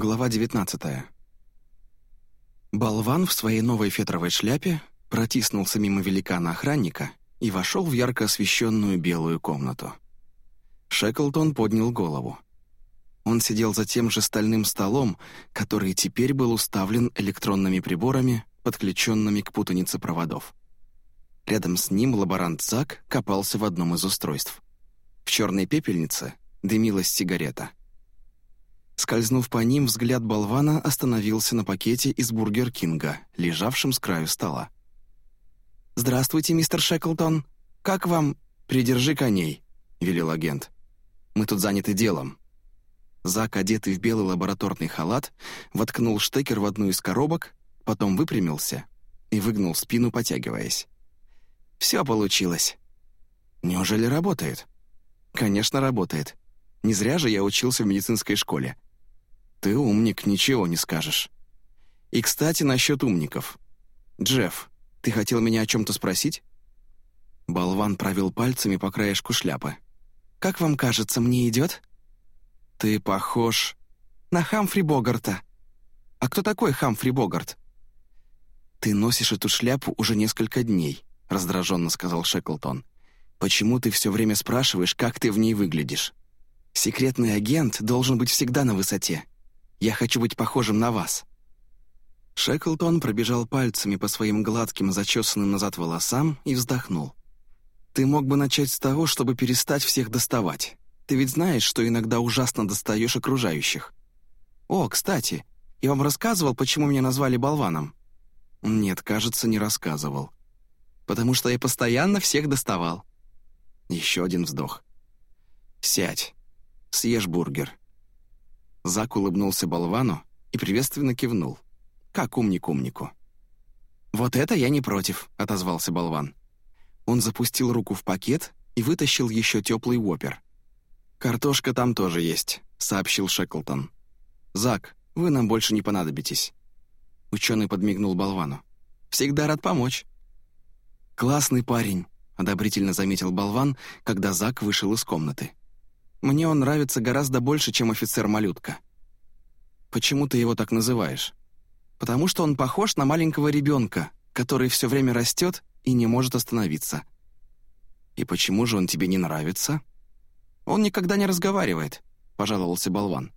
Глава 19 Болван в своей новой фетровой шляпе протиснулся мимо великана-охранника и вошел в ярко освещенную белую комнату. Шеклтон поднял голову. Он сидел за тем же стальным столом, который теперь был уставлен электронными приборами, подключенными к путанице проводов. Рядом с ним лаборант Зак копался в одном из устройств. В черной пепельнице дымилась сигарета — Скользнув по ним, взгляд болвана остановился на пакете из Burger King а, лежавшем с краю стола. «Здравствуйте, мистер Шеклтон. Как вам...» «Придержи коней», — велел агент. «Мы тут заняты делом». Зак, одетый в белый лабораторный халат, воткнул штекер в одну из коробок, потом выпрямился и выгнул спину, потягиваясь. «Все получилось». «Неужели работает?» «Конечно, работает. Не зря же я учился в медицинской школе. «Ты умник, ничего не скажешь». «И, кстати, насчет умников. Джефф, ты хотел меня о чем-то спросить?» Болван провел пальцами по краешку шляпы. «Как вам кажется, мне идет?» «Ты похож...» «На Хамфри Богарта». «А кто такой Хамфри Богарт?» «Ты носишь эту шляпу уже несколько дней», — раздраженно сказал Шеклтон. «Почему ты все время спрашиваешь, как ты в ней выглядишь? Секретный агент должен быть всегда на высоте. Я хочу быть похожим на вас». Шеклтон пробежал пальцами по своим гладким, зачесанным назад волосам и вздохнул. «Ты мог бы начать с того, чтобы перестать всех доставать. Ты ведь знаешь, что иногда ужасно достаешь окружающих. О, кстати, я вам рассказывал, почему меня назвали болваном?» «Нет, кажется, не рассказывал. Потому что я постоянно всех доставал». Еще один вздох. «Сядь. Съешь бургер. Зак улыбнулся болвану и приветственно кивнул. Как умник умнику. «Вот это я не против», — отозвался болван. Он запустил руку в пакет и вытащил еще теплый вопер. «Картошка там тоже есть», — сообщил Шеклтон. «Зак, вы нам больше не понадобитесь». Ученый подмигнул болвану. «Всегда рад помочь». «Классный парень», — одобрительно заметил болван, когда Зак вышел из комнаты. Мне он нравится гораздо больше, чем офицер-малютка». «Почему ты его так называешь?» «Потому что он похож на маленького ребенка, который все время растет и не может остановиться». «И почему же он тебе не нравится?» «Он никогда не разговаривает», — пожаловался болван.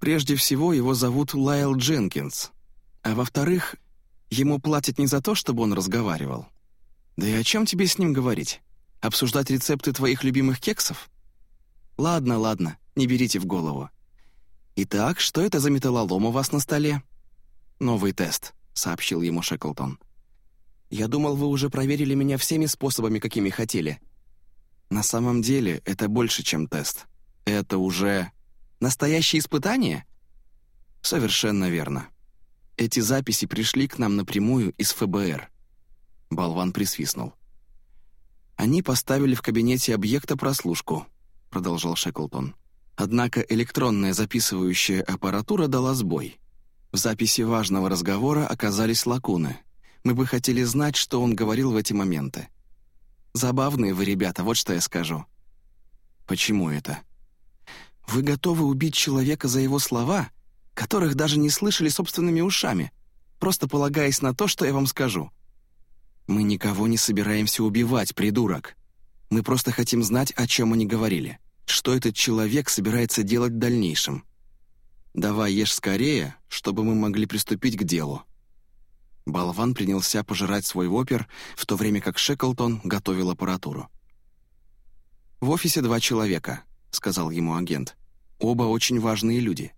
«Прежде всего, его зовут Лайл Дженкинс, а во-вторых, ему платят не за то, чтобы он разговаривал. Да и о чем тебе с ним говорить? Обсуждать рецепты твоих любимых кексов?» «Ладно, ладно, не берите в голову. Итак, что это за металлолом у вас на столе?» «Новый тест», — сообщил ему Шеклтон. «Я думал, вы уже проверили меня всеми способами, какими хотели». «На самом деле, это больше, чем тест. Это уже...» «Настоящее испытание?» «Совершенно верно. Эти записи пришли к нам напрямую из ФБР». Болван присвистнул. Они поставили в кабинете объекта прослушку, продолжал Шеклтон. Однако электронная записывающая аппаратура дала сбой. В записи важного разговора оказались лакуны. Мы бы хотели знать, что он говорил в эти моменты. Забавные вы, ребята, вот что я скажу. Почему это? Вы готовы убить человека за его слова, которых даже не слышали собственными ушами, просто полагаясь на то, что я вам скажу. Мы никого не собираемся убивать, придурок. Мы просто хотим знать, о чем они говорили. Что этот человек собирается делать в дальнейшем. Давай ешь скорее, чтобы мы могли приступить к делу». Болван принялся пожирать свой опер, в то время как Шеклтон готовил аппаратуру. «В офисе два человека», — сказал ему агент. «Оба очень важные люди.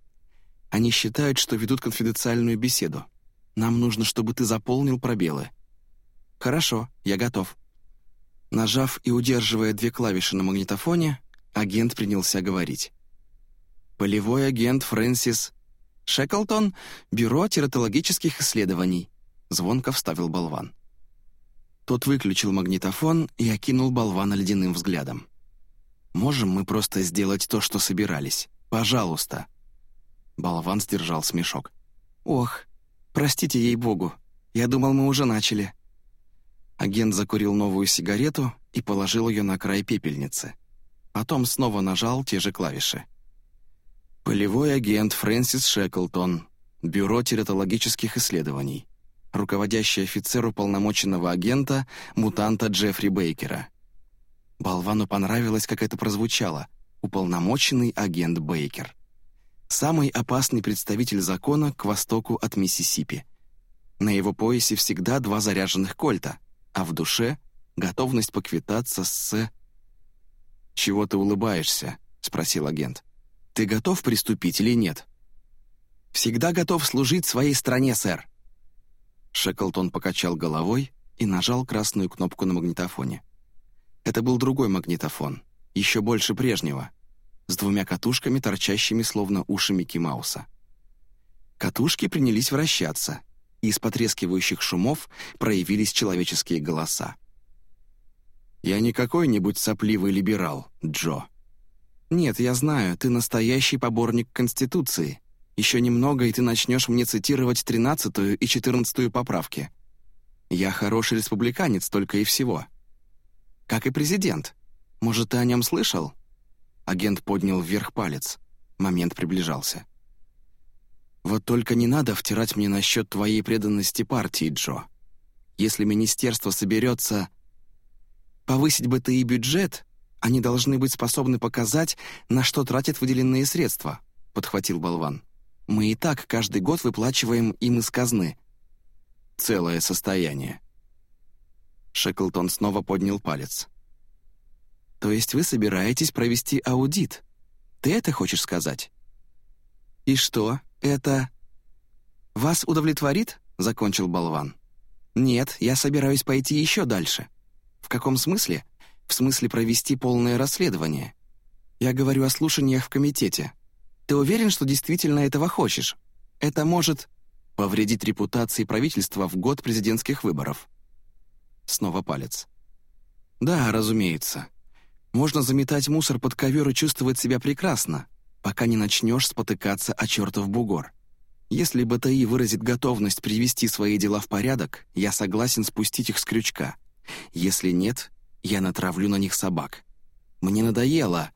Они считают, что ведут конфиденциальную беседу. Нам нужно, чтобы ты заполнил пробелы». «Хорошо, я готов». Нажав и удерживая две клавиши на магнитофоне, агент принялся говорить. «Полевой агент Фрэнсис Шеклтон, Бюро тератологических исследований», — звонко вставил болван. Тот выключил магнитофон и окинул болвана ледяным взглядом. «Можем мы просто сделать то, что собирались? Пожалуйста!» Болван сдержал смешок. «Ох, простите ей-богу, я думал, мы уже начали». Агент закурил новую сигарету и положил ее на край пепельницы. Потом снова нажал те же клавиши. «По Полевой агент Фрэнсис Шеклтон, Бюро тератологических исследований. Руководящий офицер уполномоченного агента, мутанта Джеффри Бейкера. Болвану понравилось, как это прозвучало. Уполномоченный агент Бейкер. Самый опасный представитель закона к востоку от Миссисипи. На его поясе всегда два заряженных кольта, а в душе — готовность поквитаться с... «Чего ты улыбаешься?» — спросил агент. «Ты готов приступить или нет?» «Всегда готов служить своей стране, сэр». Шеклтон покачал головой и нажал красную кнопку на магнитофоне. Это был другой магнитофон, еще больше прежнего, с двумя катушками, торчащими словно уши Микки Мауса. Катушки принялись вращаться, и из потрескивающих шумов проявились человеческие голоса. «Я не какой-нибудь сопливый либерал, Джо». «Нет, я знаю, ты настоящий поборник Конституции. Еще немного, и ты начнешь мне цитировать тринадцатую и четырнадцатую поправки. Я хороший республиканец только и всего. Как и президент. Может, ты о нем слышал?» Агент поднял вверх палец. Момент приближался. «Вот только не надо втирать мне насчет твоей преданности партии, Джо. Если министерство соберется... Повысить бы ты и бюджет, они должны быть способны показать, на что тратят выделенные средства», — подхватил болван. «Мы и так каждый год выплачиваем им из казны». «Целое состояние». Шеклтон снова поднял палец. То есть вы собираетесь провести аудит? Ты это хочешь сказать? И что, это... Вас удовлетворит? Закончил болван. Нет, я собираюсь пойти еще дальше. В каком смысле? В смысле провести полное расследование. Я говорю о слушаниях в комитете. Ты уверен, что действительно этого хочешь? Это может повредить репутации правительства в год президентских выборов. Снова палец. Да, разумеется. Можно заметать мусор под ковер и чувствовать себя прекрасно, пока не начнешь спотыкаться о чертов бугор. Если БТИ выразит готовность привести свои дела в порядок, я согласен спустить их с крючка. Если нет, я натравлю на них собак. Мне надоело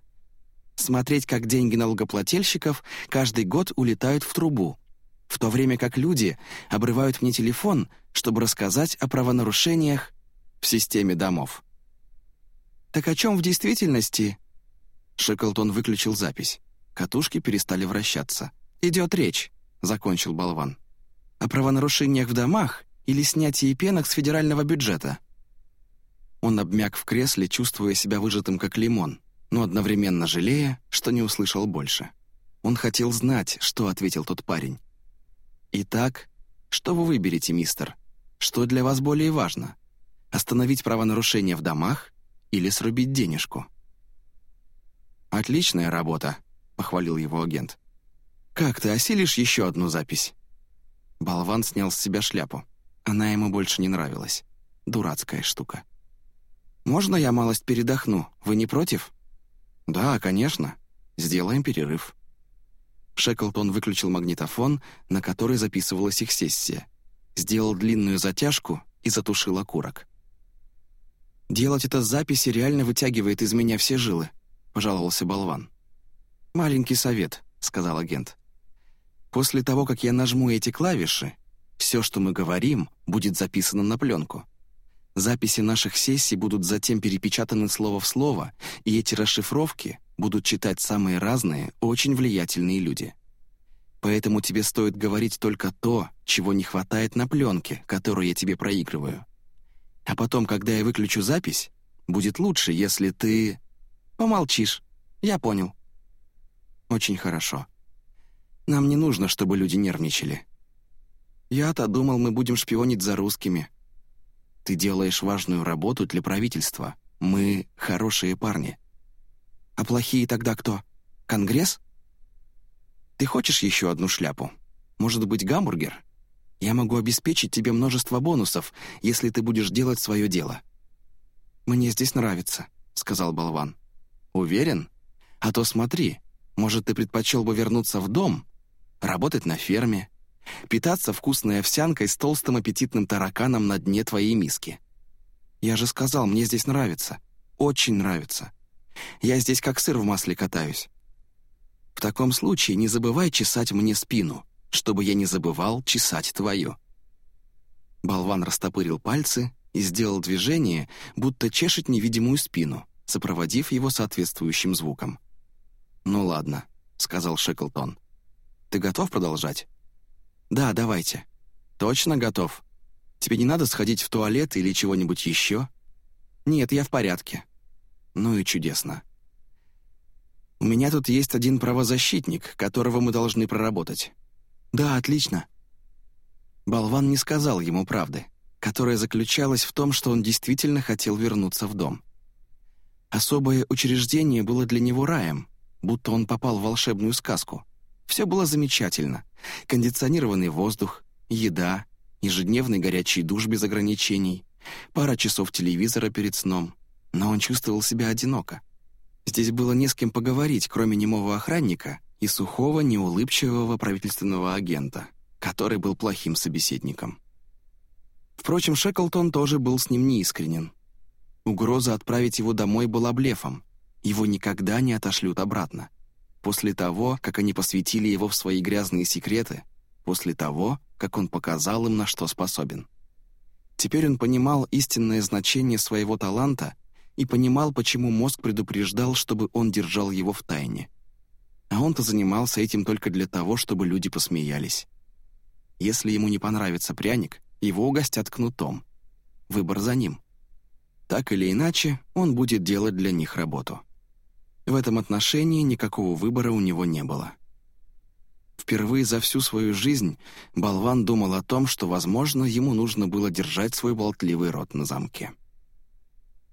смотреть, как деньги налогоплательщиков каждый год улетают в трубу, в то время как люди обрывают мне телефон, чтобы рассказать о правонарушениях в системе домов. «Так о чем в действительности?» Шеклтон выключил запись. Катушки перестали вращаться. «Идет речь», — закончил болван. «О правонарушениях в домах или снятии пенок с федерального бюджета?» Он обмяк в кресле, чувствуя себя выжатым как лимон, но одновременно жалея, что не услышал больше. Он хотел знать, что ответил тот парень. «Итак, что вы выберете, мистер? Что для вас более важно? Остановить правонарушения в домах или срубить денежку. «Отличная работа», — похвалил его агент. «Как ты осилишь еще одну запись?» Болван снял с себя шляпу. Она ему больше не нравилась. Дурацкая штука. «Можно я малость передохну? Вы не против?» «Да, конечно. Сделаем перерыв». Шеклтон выключил магнитофон, на который записывалась их сессия. Сделал длинную затяжку и затушил окурок. «Делать это с записи реально вытягивает из меня все жилы», — пожаловался болван. «Маленький совет», — сказал агент. «После того, как я нажму эти клавиши, все, что мы говорим, будет записано на пленку. Записи наших сессий будут затем перепечатаны слово в слово, и эти расшифровки будут читать самые разные, очень влиятельные люди. Поэтому тебе стоит говорить только то, чего не хватает на пленке, которую я тебе проигрываю. А потом, когда я выключу запись, будет лучше, если ты... Помолчишь. Я понял. Очень хорошо. Нам не нужно, чтобы люди нервничали. Я-то думал, мы будем шпионить за русскими. Ты делаешь важную работу для правительства. Мы хорошие парни. А плохие тогда кто? Конгресс? Ты хочешь еще одну шляпу? Может быть, гамбургер? Я могу обеспечить тебе множество бонусов, если ты будешь делать свое дело». «Мне здесь нравится», — сказал болван. «Уверен? А то смотри, может, ты предпочел бы вернуться в дом, работать на ферме, питаться вкусной овсянкой с толстым аппетитным тараканом на дне твоей миски. Я же сказал, мне здесь нравится. Очень нравится. Я здесь как сыр в масле катаюсь». В таком случае не забывай чесать мне спину, чтобы я не забывал чесать твою». Болван растопырил пальцы и сделал движение, будто чешет невидимую спину, сопроводив его соответствующим звуком. «Ну ладно», — сказал Шеклтон. «Ты готов продолжать?» «Да, давайте». «Точно готов? Тебе не надо сходить в туалет или чего-нибудь еще?» «Нет, я в порядке». «Ну и чудесно». «У меня тут есть один правозащитник, которого мы должны проработать». «Да, отлично». Болван не сказал ему правды, которая заключалась в том, что он действительно хотел вернуться в дом. Особое учреждение было для него раем, будто он попал в волшебную сказку. Все было замечательно. Кондиционированный воздух, еда, ежедневный горячий душ без ограничений, пара часов телевизора перед сном. Но он чувствовал себя одиноко. Здесь было не с кем поговорить, кроме немого охранника и сухого, неулыбчивого правительственного агента, который был плохим собеседником. Впрочем, Шеклтон тоже был с ним неискренен. Угроза отправить его домой была блефом. Его никогда не отошлют обратно. После того, как они посвятили его в свои грязные секреты, после того, как он показал им, на что способен. Теперь он понимал истинное значение своего таланта и понимал, почему мозг предупреждал, чтобы он держал его в тайне. А он-то занимался этим только для того, чтобы люди посмеялись. Если ему не понравится пряник, его угостят кнутом. Выбор за ним. Так или иначе, он будет делать для них работу. В этом отношении никакого выбора у него не было. Впервые за всю свою жизнь болван думал о том, что, возможно, ему нужно было держать свой болтливый рот на замке.